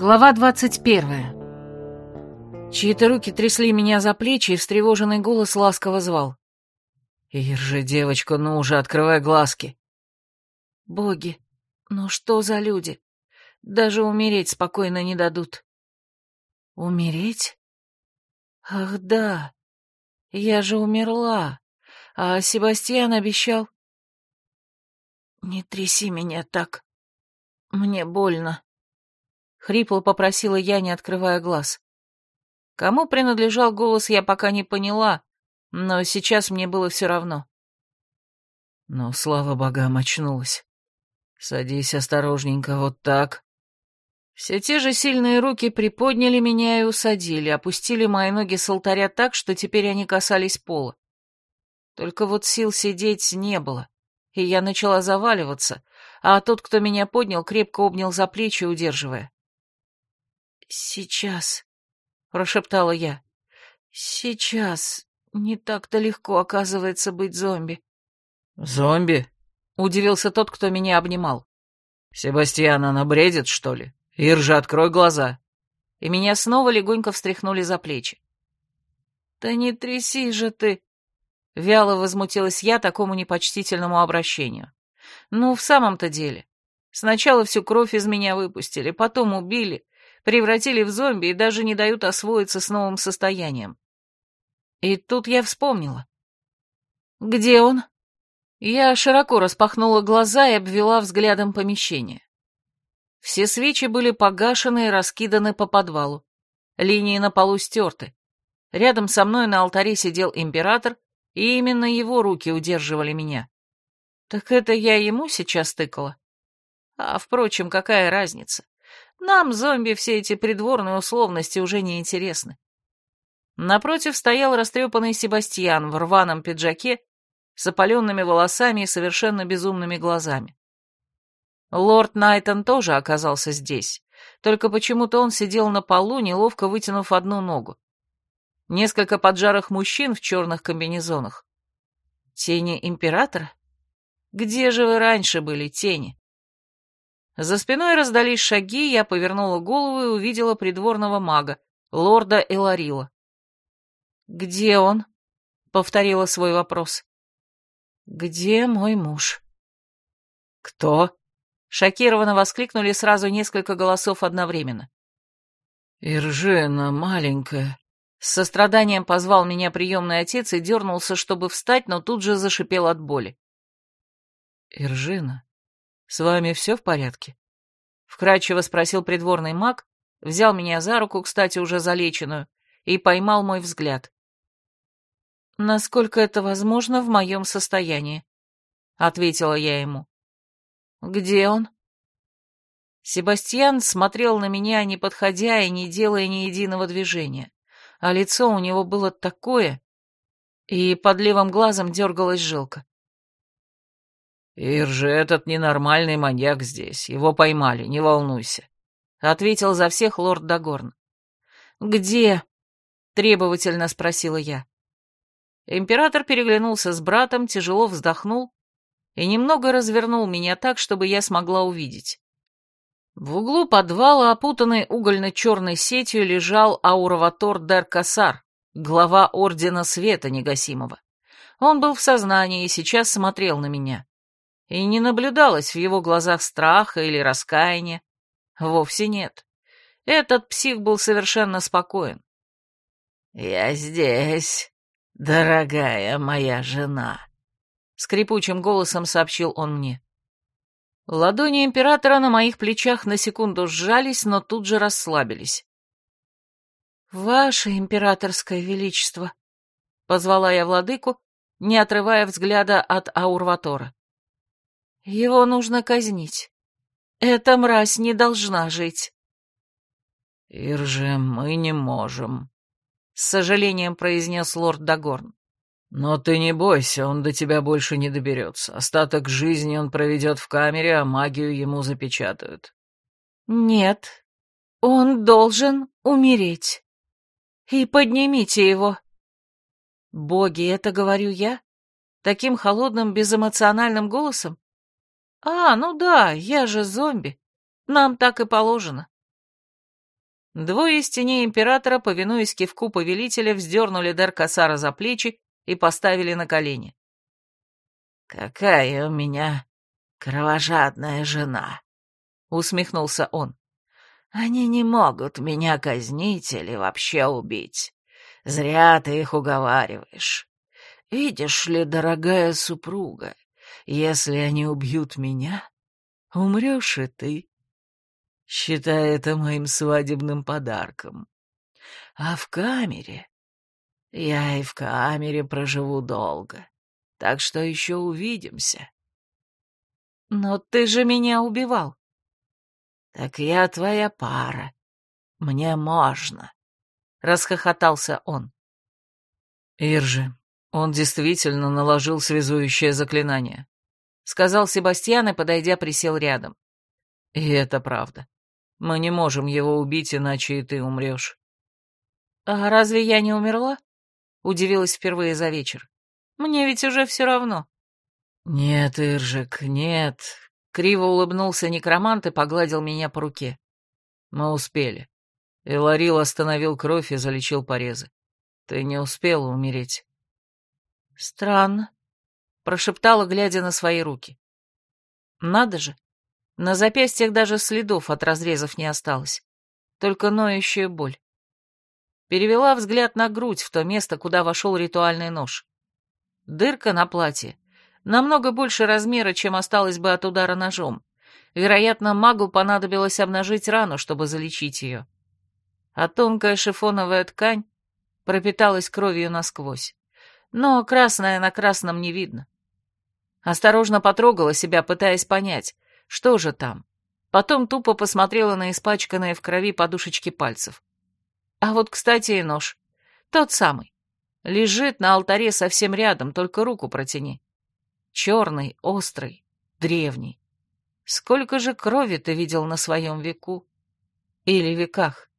Глава двадцать первая. Чьи-то руки трясли меня за плечи, и встревоженный голос ласково звал. «Иржи, девочка, ну уже, открывай глазки!» «Боги, ну что за люди? Даже умереть спокойно не дадут». «Умереть? Ах да, я же умерла, а Себастьян обещал...» «Не тряси меня так, мне больно». Хрипло попросила я, не открывая глаз. Кому принадлежал голос, я пока не поняла, но сейчас мне было все равно. Ну, слава богам, очнулась. Садись осторожненько, вот так. Все те же сильные руки приподняли меня и усадили, опустили мои ноги с алтаря так, что теперь они касались пола. Только вот сил сидеть не было, и я начала заваливаться, а тот, кто меня поднял, крепко обнял за плечи, удерживая. «Сейчас», — прошептала я. «Сейчас. Не так-то легко, оказывается, быть зомби». «Зомби?» — удивился тот, кто меня обнимал. «Себастьян, она бредит, что ли? Иржа, открой глаза». И меня снова легонько встряхнули за плечи. «Да не тряси же ты!» Вяло возмутилась я такому непочтительному обращению. «Ну, в самом-то деле. Сначала всю кровь из меня выпустили, потом убили, превратили в зомби и даже не дают освоиться с новым состоянием. И тут я вспомнила. «Где он?» Я широко распахнула глаза и обвела взглядом помещение. Все свечи были погашены и раскиданы по подвалу. Линии на полу стерты. Рядом со мной на алтаре сидел император, и именно его руки удерживали меня. Так это я ему сейчас тыкала? А, впрочем, какая разница? Нам, зомби, все эти придворные условности уже не интересны. Напротив стоял растрепанный Себастьян в рваном пиджаке с опаленными волосами и совершенно безумными глазами. Лорд Найтон тоже оказался здесь, только почему-то он сидел на полу, неловко вытянув одну ногу. Несколько поджарых мужчин в черных комбинезонах. Тени императора? Где же вы раньше были, тени? За спиной раздались шаги, я повернула голову и увидела придворного мага, лорда Эларила. «Где он?» — повторила свой вопрос. «Где мой муж?» «Кто?» — шокированно воскликнули сразу несколько голосов одновременно. «Иржена маленькая», — с состраданием позвал меня приемный отец и дернулся, чтобы встать, но тут же зашипел от боли. «Иржина, «С вами все в порядке?» Вкрадчиво спросил придворный маг, взял меня за руку, кстати, уже залеченную, и поймал мой взгляд. «Насколько это возможно в моем состоянии?» — ответила я ему. «Где он?» Себастьян смотрел на меня, не подходя и не делая ни единого движения, а лицо у него было такое, и под левым глазом дергалась жилка. «Ир же этот ненормальный маньяк здесь. Его поймали, не волнуйся», — ответил за всех лорд Дагорн. «Где?» — требовательно спросила я. Император переглянулся с братом, тяжело вздохнул и немного развернул меня так, чтобы я смогла увидеть. В углу подвала, опутанный угольно-черной сетью, лежал Аураватор Дер Касар, глава Ордена Света Негасимого. Он был в сознании и сейчас смотрел на меня и не наблюдалось в его глазах страха или раскаяния. Вовсе нет. Этот псих был совершенно спокоен. «Я здесь, дорогая моя жена», — скрипучим голосом сообщил он мне. Ладони императора на моих плечах на секунду сжались, но тут же расслабились. «Ваше императорское величество», — позвала я владыку, не отрывая взгляда от Аурватора. Его нужно казнить. Эта мразь не должна жить. «Ирже, мы не можем», — с сожалением произнес лорд Дагорн. «Но ты не бойся, он до тебя больше не доберется. Остаток жизни он проведет в камере, а магию ему запечатают». «Нет, он должен умереть. И поднимите его». «Боги, это говорю я? Таким холодным, безэмоциональным голосом? «А, ну да, я же зомби. Нам так и положено». Двое из теней императора, повинуясь кивку повелителя, вздернули Деркасара за плечи и поставили на колени. «Какая у меня кровожадная жена!» — усмехнулся он. «Они не могут меня казнить или вообще убить. Зря ты их уговариваешь. Видишь ли, дорогая супруга, если они убьют меня, умрешь и ты. Считай это моим свадебным подарком. А в камере... Я и в камере проживу долго, так что еще увидимся. Но ты же меня убивал. Так я твоя пара. Мне можно. Расхохотался он. Иржи, он действительно наложил связующее заклинание. Сказал Себастьян и, подойдя, присел рядом. И это правда. Мы не можем его убить, иначе и ты умрешь. А разве я не умерла? Удивилась впервые за вечер. Мне ведь уже все равно. Нет, Иржик, нет. Криво улыбнулся некромант и погладил меня по руке. Мы успели. Эларил остановил кровь и залечил порезы. Ты не успела умереть. Странно, прошептала, глядя на свои руки. Надо же, на запястьях даже следов от разрезов не осталось, только ноющая боль. Перевела взгляд на грудь, в то место, куда вошел ритуальный нож. Дырка на платье, намного больше размера, чем осталось бы от удара ножом. Вероятно, магу понадобилось обнажить рану, чтобы залечить ее. А тонкая шифоновая ткань пропиталась кровью насквозь но красное на красном не видно. Осторожно потрогала себя, пытаясь понять, что же там. Потом тупо посмотрела на испачканные в крови подушечки пальцев. А вот, кстати, и нож. Тот самый. Лежит на алтаре совсем рядом, только руку протяни. Черный, острый, древний. Сколько же крови ты видел на своем веку? Или веках?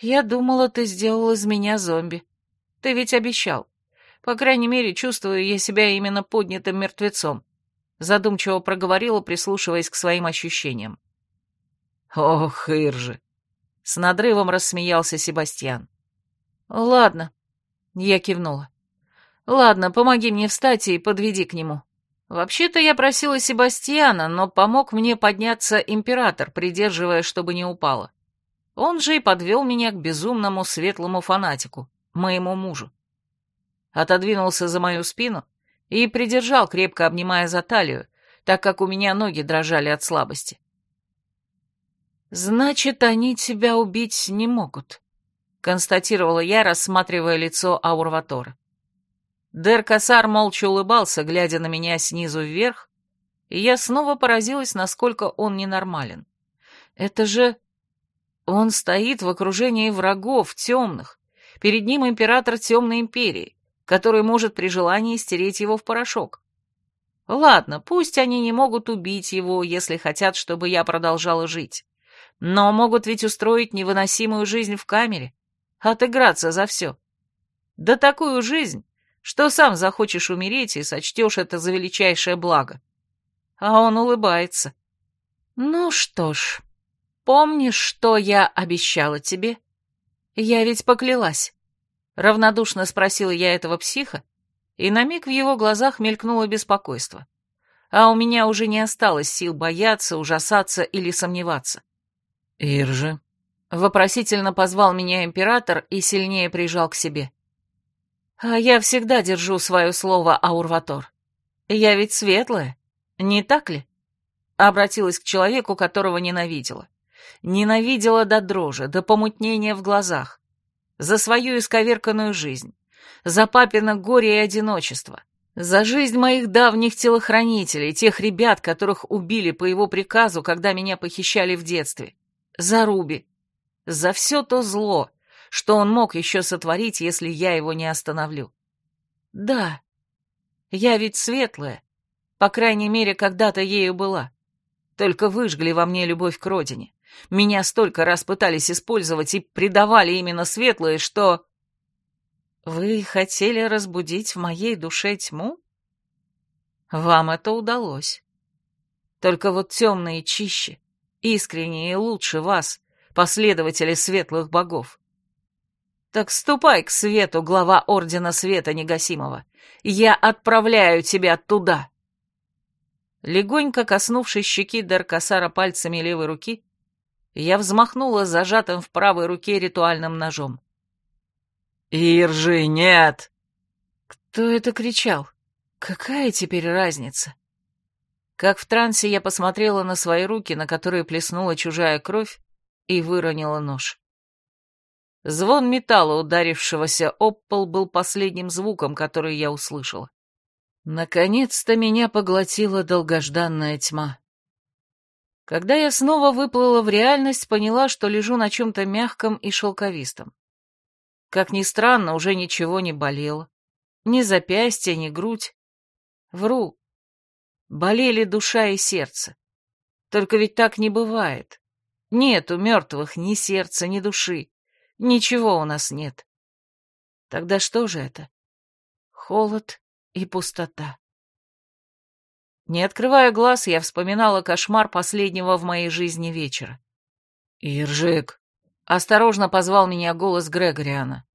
Я думала, ты сделал из меня зомби. Ты ведь обещал. По крайней мере, чувствую я себя именно поднятым мертвецом. Задумчиво проговорила, прислушиваясь к своим ощущениям. Ох, Иржи! С надрывом рассмеялся Себастьян. Ладно, я кивнула. Ладно, помоги мне встать и подведи к нему. Вообще-то я просила Себастьяна, но помог мне подняться император, придерживая, чтобы не упала. Он же и подвел меня к безумному светлому фанатику моему мужу. Отодвинулся за мою спину и придержал, крепко обнимая за талию, так как у меня ноги дрожали от слабости. «Значит, они тебя убить не могут», — констатировала я, рассматривая лицо Аурватора. Дер Касар молча улыбался, глядя на меня снизу вверх, и я снова поразилась, насколько он ненормален. Это же... Он стоит в окружении врагов, темных, Перед ним император Темной Империи, который может при желании стереть его в порошок. Ладно, пусть они не могут убить его, если хотят, чтобы я продолжала жить. Но могут ведь устроить невыносимую жизнь в камере, отыграться за все. Да такую жизнь, что сам захочешь умереть и сочтешь это за величайшее благо. А он улыбается. Ну что ж, помнишь, что я обещала тебе? «Я ведь поклялась». Равнодушно спросила я этого психа, и на миг в его глазах мелькнуло беспокойство. А у меня уже не осталось сил бояться, ужасаться или сомневаться. «Иржи?» — вопросительно позвал меня император и сильнее прижал к себе. «А я всегда держу свое слово, Аурватор. Я ведь светлая, не так ли?» Обратилась к человеку, которого ненавидела. Ненавидела до дрожи, до помутнения в глазах. За свою исковерканную жизнь. За папино горе и одиночество. За жизнь моих давних телохранителей, тех ребят, которых убили по его приказу, когда меня похищали в детстве. За Руби. За все то зло, что он мог еще сотворить, если я его не остановлю. Да, я ведь светлая. По крайней мере, когда-то ею была. Только выжгли во мне любовь к родине. Меня столько раз пытались использовать и предавали именно светлые, что... Вы хотели разбудить в моей душе тьму? Вам это удалось. Только вот темные чище, искренние и лучше вас последователи светлых богов. Так ступай к свету, глава Ордена Света Негасимого. Я отправляю тебя туда. Легонько коснувшись щеки Даркасара пальцами левой руки, я взмахнула зажатым в правой руке ритуальным ножом. «Иржи, нет!» Кто это кричал? Какая теперь разница? Как в трансе я посмотрела на свои руки, на которые плеснула чужая кровь, и выронила нож. Звон металла, ударившегося об пол, был последним звуком, который я услышала. Наконец-то меня поглотила долгожданная тьма. Когда я снова выплыла в реальность, поняла, что лежу на чем-то мягком и шелковистом. Как ни странно, уже ничего не болело. Ни запястье, ни грудь. Вру. Болели душа и сердце. Только ведь так не бывает. Нет у мертвых ни сердца, ни души. Ничего у нас нет. Тогда что же это? Холод и пустота. Не открывая глаз, я вспоминала кошмар последнего в моей жизни вечера. «Иржик!» — осторожно позвал меня голос Грегориана.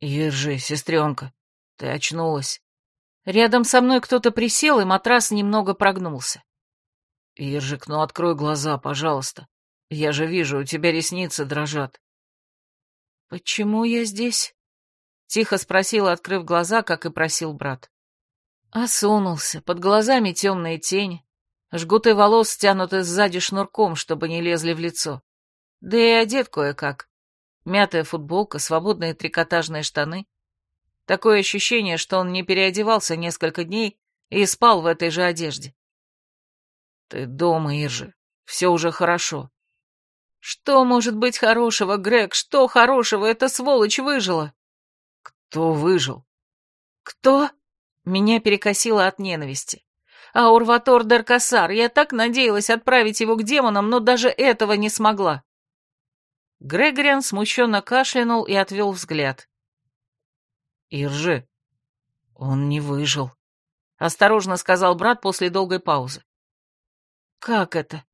«Иржи, сестренка, ты очнулась». Рядом со мной кто-то присел, и матрас немного прогнулся. «Иржик, ну открой глаза, пожалуйста. Я же вижу, у тебя ресницы дрожат». «Почему я здесь?» — тихо спросила, открыв глаза, как и просил брат. Осунулся, под глазами темные тени, жгуты волос стянуты сзади шнурком, чтобы не лезли в лицо. Да и одет кое-как. Мятая футболка, свободные трикотажные штаны. Такое ощущение, что он не переодевался несколько дней и спал в этой же одежде. «Ты дома, Иржи, все уже хорошо». «Что может быть хорошего, Грег? Что хорошего? Эта сволочь выжила!» «Кто выжил?» «Кто?» Меня перекосило от ненависти. А Урватор Даркасар, я так надеялась отправить его к демонам, но даже этого не смогла. Грегориан смущенно кашлянул и отвел взгляд. «Иржи, он не выжил», — осторожно сказал брат после долгой паузы. «Как это?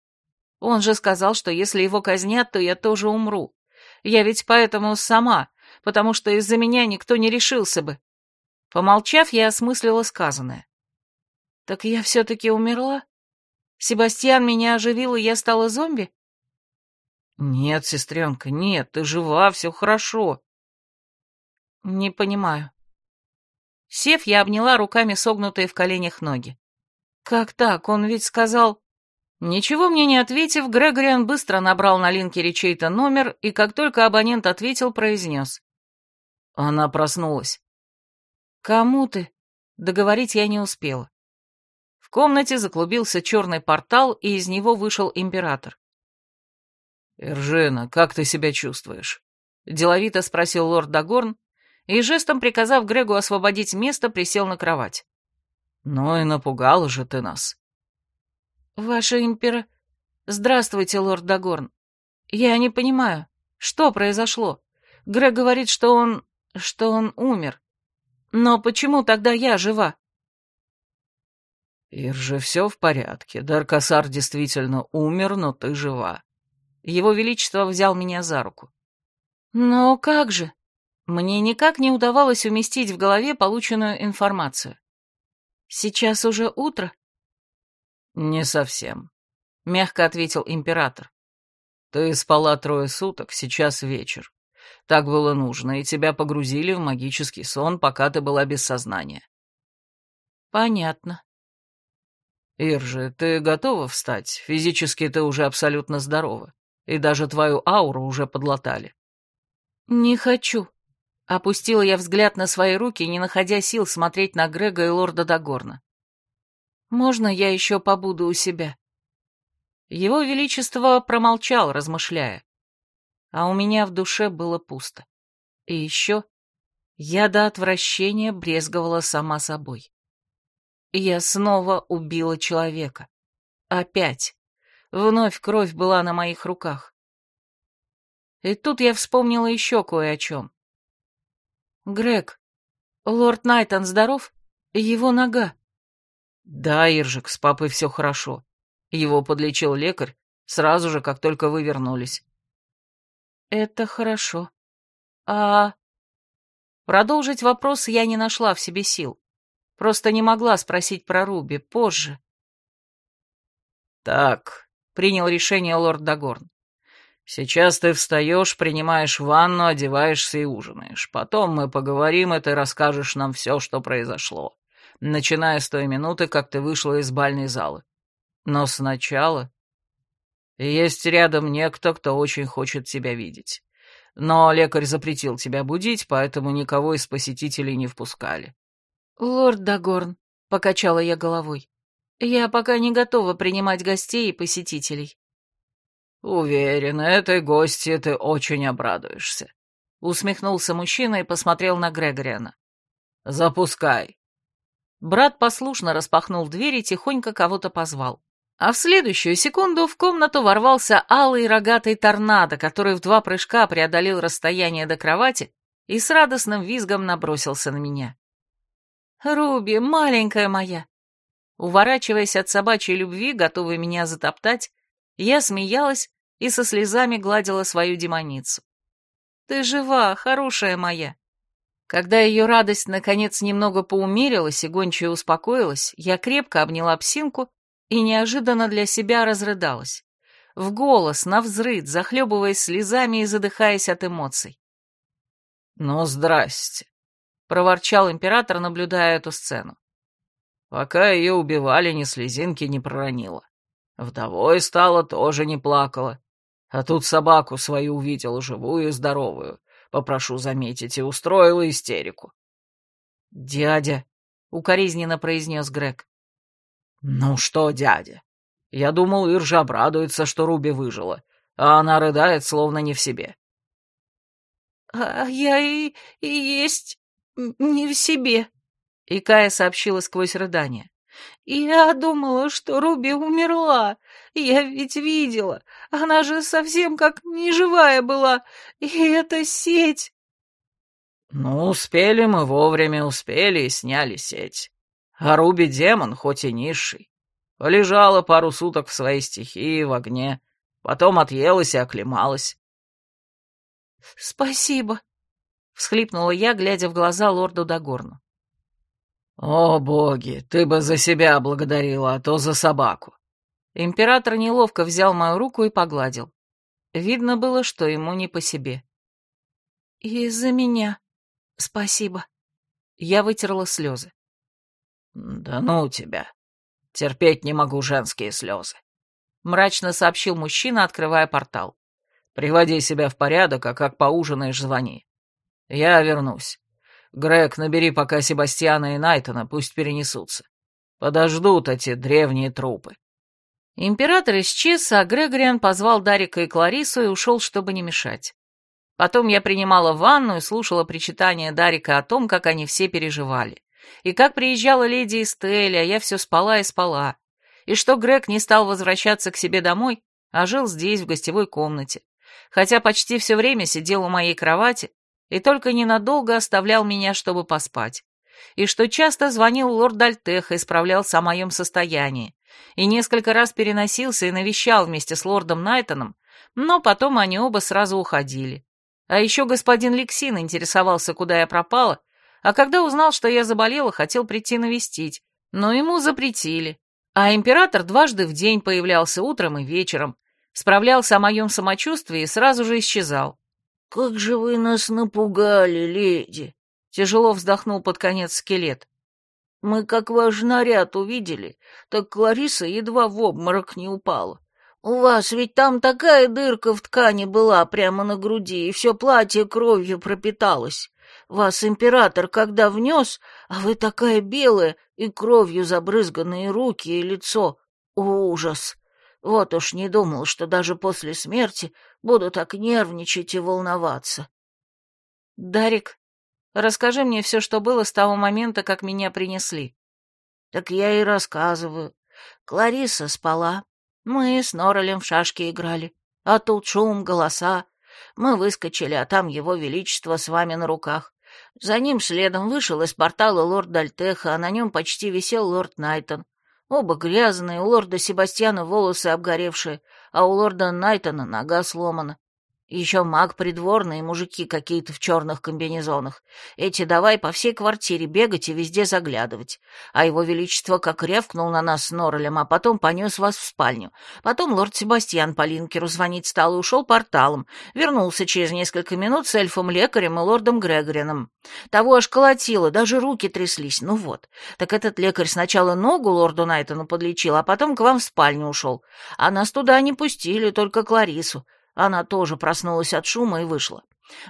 Он же сказал, что если его казнят, то я тоже умру. Я ведь поэтому сама, потому что из-за меня никто не решился бы. Помолчав, я осмыслила сказанное. «Так я все-таки умерла? Себастьян меня оживил, и я стала зомби?» «Нет, сестренка, нет, ты жива, все хорошо». «Не понимаю». Сев, я обняла руками согнутые в коленях ноги. «Как так? Он ведь сказал...» Ничего мне не ответив, Грегориан быстро набрал на линкере чей-то номер, и как только абонент ответил, произнес. Она проснулась. «Кому ты?» Договорить я не успела. В комнате заклубился черный портал, и из него вышел император. «Эржена, как ты себя чувствуешь?» Деловито спросил лорд Дагорн, и жестом приказав Грегу освободить место, присел на кровать. «Ну и напугала же ты нас». «Ваше импера... Здравствуйте, лорд Дагорн. Я не понимаю, что произошло? Грег говорит, что он... что он умер. Но почему тогда я жива? Ирже, все в порядке. Даркасар действительно умер, но ты жива. Его Величество взял меня за руку. Но как же? Мне никак не удавалось уместить в голове полученную информацию. Сейчас уже утро? Не совсем, мягко ответил император. Ты спала трое суток, сейчас вечер. Так было нужно, и тебя погрузили в магический сон, пока ты была без сознания. Понятно. Иржи, ты готова встать? Физически ты уже абсолютно здорова, и даже твою ауру уже подлатали. Не хочу. Опустила я взгляд на свои руки, не находя сил смотреть на Грега и лорда Дагорна. Можно я еще побуду у себя? Его Величество промолчал, размышляя а у меня в душе было пусто. И еще я до отвращения брезговала сама собой. Я снова убила человека. Опять. Вновь кровь была на моих руках. И тут я вспомнила еще кое о чем. Грег, лорд Найтон здоров? Его нога. Да, Иржик, с папой все хорошо. Его подлечил лекарь сразу же, как только вы вернулись. Это хорошо. А... Продолжить вопрос я не нашла в себе сил. Просто не могла спросить про Руби позже. «Так», — принял решение лорд Дагорн. «Сейчас ты встаешь, принимаешь ванну, одеваешься и ужинаешь. Потом мы поговорим, и ты расскажешь нам все, что произошло, начиная с той минуты, как ты вышла из бальной залы. Но сначала есть рядом некто, кто очень хочет тебя видеть. Но лекарь запретил тебя будить, поэтому никого из посетителей не впускали. «Лорд Дагорн», — покачала я головой, — «я пока не готова принимать гостей и посетителей». «Уверен, этой гости ты очень обрадуешься», — усмехнулся мужчина и посмотрел на Грегориана. «Запускай». Брат послушно распахнул дверь и тихонько кого-то позвал. А в следующую секунду в комнату ворвался алый рогатый торнадо, который в два прыжка преодолел расстояние до кровати и с радостным визгом набросился на меня. «Руби, маленькая моя!» Уворачиваясь от собачьей любви, готовой меня затоптать, я смеялась и со слезами гладила свою демоницу. «Ты жива, хорошая моя!» Когда ее радость наконец немного поумерилась и гончая успокоилась, я крепко обняла псинку и неожиданно для себя разрыдалась. В голос, навзрыд, захлебываясь слезами и задыхаясь от эмоций. «Ну, здрасте», — проворчал император, наблюдая эту сцену. «Пока ее убивали, ни слезинки не проронила. Вдовой стала, тоже не плакала. А тут собаку свою увидела, живую и здоровую, попрошу заметить, и устроила истерику». «Дядя», — укоризненно произнес Грег, «Ну что, дядя, я думал, Иржа обрадуется, что Руби выжила, а она рыдает, словно не в себе». «А я и, и есть не в себе», — и Кая сообщила сквозь рыдание. «Я думала, что Руби умерла. Я ведь видела. Она же совсем как неживая была. И эта сеть...» «Ну, успели мы вовремя, успели и сняли сеть. А Руби демон, хоть и низший. Полежала пару суток в своей стихии, в огне, потом отъелась и оклемалась. «Спасибо», — всхлипнула я, глядя в глаза лорду Дагорну. «О, боги, ты бы за себя благодарила, а то за собаку». Император неловко взял мою руку и погладил. Видно было, что ему не по себе. «И за меня. Спасибо». Я вытерла слезы. «Да ну тебя! Терпеть не могу женские слезы!» — мрачно сообщил мужчина, открывая портал. «Приводи себя в порядок, а как поужинаешь, звони. Я вернусь. Грег, набери пока Себастьяна и Найтона, пусть перенесутся. Подождут эти древние трупы». Император исчез, а Грегориан позвал Дарика и Кларису и ушел, чтобы не мешать. Потом я принимала ванну и слушала причитания Дарика о том, как они все переживали. И как приезжала леди Эстель, а я все спала и спала. И что Грег не стал возвращаться к себе домой, а жил здесь, в гостевой комнате. Хотя почти все время сидел у моей кровати и только ненадолго оставлял меня, чтобы поспать. И что часто звонил лорд Альтеха и справлялся о моем состоянии. И несколько раз переносился и навещал вместе с лордом Найтоном, но потом они оба сразу уходили. А еще господин Лексин интересовался, куда я пропала, а когда узнал, что я заболела, хотел прийти навестить, но ему запретили. А император дважды в день появлялся утром и вечером, справлялся о моем самочувствии и сразу же исчезал. «Как же вы нас напугали, леди!» — тяжело вздохнул под конец скелет. «Мы как ваш наряд увидели, так Клариса едва в обморок не упала. У вас ведь там такая дырка в ткани была прямо на груди, и все платье кровью пропиталось. Вас император когда внес, а вы такая белая и кровью забрызганные руки и лицо. Ужас! Вот уж не думал, что даже после смерти буду так нервничать и волноваться. Дарик, расскажи мне все, что было с того момента, как меня принесли. Так я и рассказываю. Клариса спала. Мы с Норрелем в шашки играли. А тут шум, голоса. Мы выскочили, а там его величество с вами на руках. За ним следом вышел из портала лорд Дальтеха, а на нем почти висел лорд Найтон. Оба грязные, у лорда Себастьяна волосы обгоревшие, а у лорда Найтона нога сломана. Еще маг придворный и мужики какие-то в черных комбинезонах. Эти давай по всей квартире бегать и везде заглядывать. А его величество как рявкнул на нас с Норрелем, а потом понес вас в спальню. Потом лорд Себастьян по Линкеру звонить стал и ушел порталом. Вернулся через несколько минут с эльфом-лекарем и лордом Грегорином. Того аж колотило, даже руки тряслись. Ну вот. Так этот лекарь сначала ногу лорду Найтону подлечил, а потом к вам в спальню ушел. А нас туда не пустили, только Кларису. Она тоже проснулась от шума и вышла.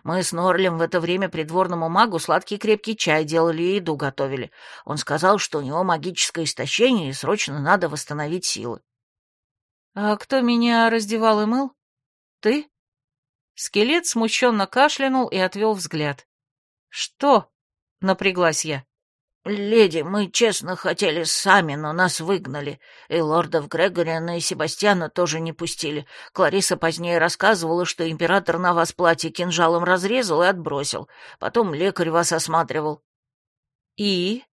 Мы с Норлем в это время придворному магу сладкий крепкий чай делали и еду готовили. Он сказал, что у него магическое истощение, и срочно надо восстановить силы. — А кто меня раздевал и мыл? Ты? Скелет смущенно кашлянул и отвел взгляд. — Что? — напряглась я. «Леди, мы честно хотели сами, но нас выгнали. И лордов Грегориана и Себастьяна тоже не пустили. Клариса позднее рассказывала, что император на вас платье кинжалом разрезал и отбросил. Потом лекарь вас осматривал». «И?»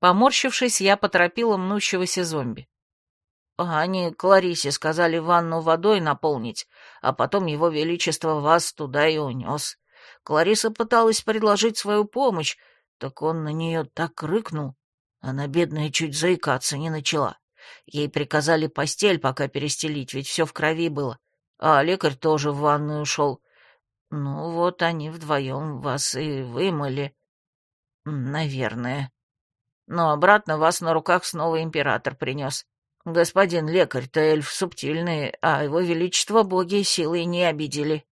Поморщившись, я поторопила мнущегося зомби. «Они Кларисе сказали ванну водой наполнить, а потом его величество вас туда и унес. Клариса пыталась предложить свою помощь, так он на нее так рыкнул. Она, бедная, чуть заикаться не начала. Ей приказали постель пока перестелить, ведь все в крови было. А лекарь тоже в ванную ушел. Ну вот они вдвоем вас и вымыли. Наверное. Но обратно вас на руках снова император принес. Господин лекарь-то эльф субтильный, а его величество боги силой не обидели.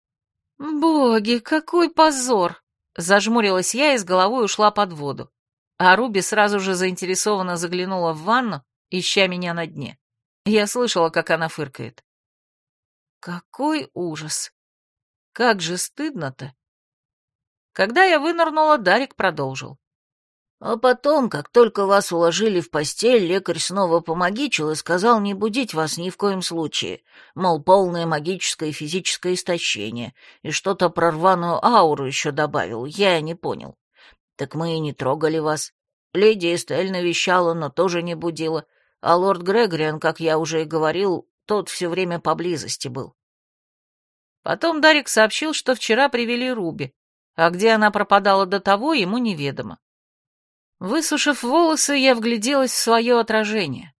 Боги, какой позор! Зажмурилась я и с головой ушла под воду. А Руби сразу же заинтересованно заглянула в ванну, ища меня на дне. Я слышала, как она фыркает. Какой ужас! Как же стыдно-то! Когда я вынырнула, Дарик продолжил. А потом, как только вас уложили в постель, лекарь снова помогичил и сказал не будить вас ни в коем случае, мол, полное магическое и физическое истощение, и что-то про рваную ауру еще добавил, я не понял. Так мы и не трогали вас. Леди Эстель навещала, но тоже не будила, а лорд Грегориан, как я уже и говорил, тот все время поблизости был. Потом Дарик сообщил, что вчера привели Руби, а где она пропадала до того, ему неведомо. Высушив волосы, я вгляделась в свое отражение.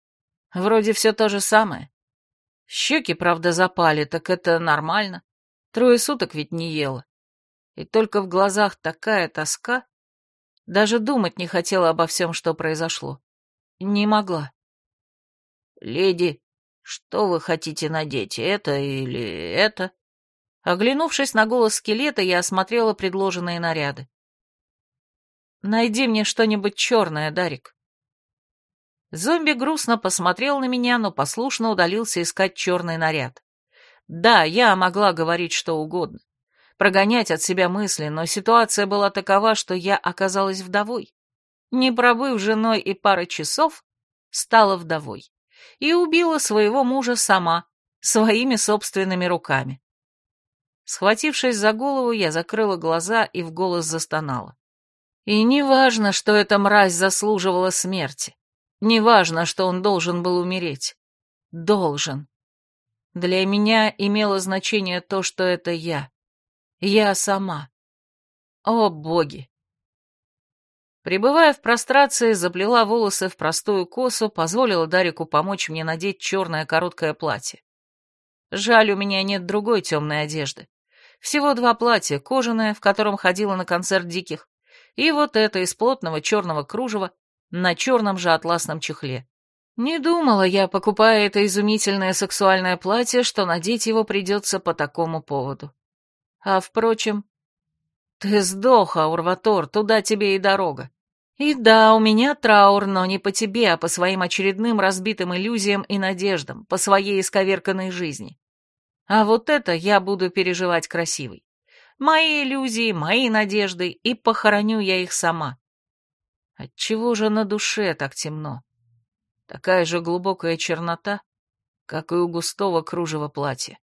Вроде все то же самое. Щеки, правда, запали, так это нормально. Трое суток ведь не ела. И только в глазах такая тоска. Даже думать не хотела обо всем, что произошло. Не могла. «Леди, что вы хотите надеть, это или это?» Оглянувшись на голос скелета, я осмотрела предложенные наряды. Найди мне что-нибудь черное, Дарик. Зомби грустно посмотрел на меня, но послушно удалился искать черный наряд. Да, я могла говорить что угодно, прогонять от себя мысли, но ситуация была такова, что я оказалась вдовой. Не пробыв женой и пары часов, стала вдовой. И убила своего мужа сама, своими собственными руками. Схватившись за голову, я закрыла глаза и в голос застонала. И не важно, что эта мразь заслуживала смерти. Не важно, что он должен был умереть. Должен. Для меня имело значение то, что это я. Я сама. О, боги! Прибывая в прострации, заплела волосы в простую косу, позволила Дарику помочь мне надеть черное короткое платье. Жаль, у меня нет другой темной одежды. Всего два платья, кожаное, в котором ходила на концерт диких, и вот это из плотного черного кружева на черном же атласном чехле. Не думала я, покупая это изумительное сексуальное платье, что надеть его придется по такому поводу. А, впрочем, ты сдох, Аурватор, туда тебе и дорога. И да, у меня траур, но не по тебе, а по своим очередным разбитым иллюзиям и надеждам, по своей исковерканной жизни. А вот это я буду переживать красивой. Мои иллюзии, мои надежды, и похороню я их сама. Отчего же на душе так темно? Такая же глубокая чернота, как и у густого кружева платья.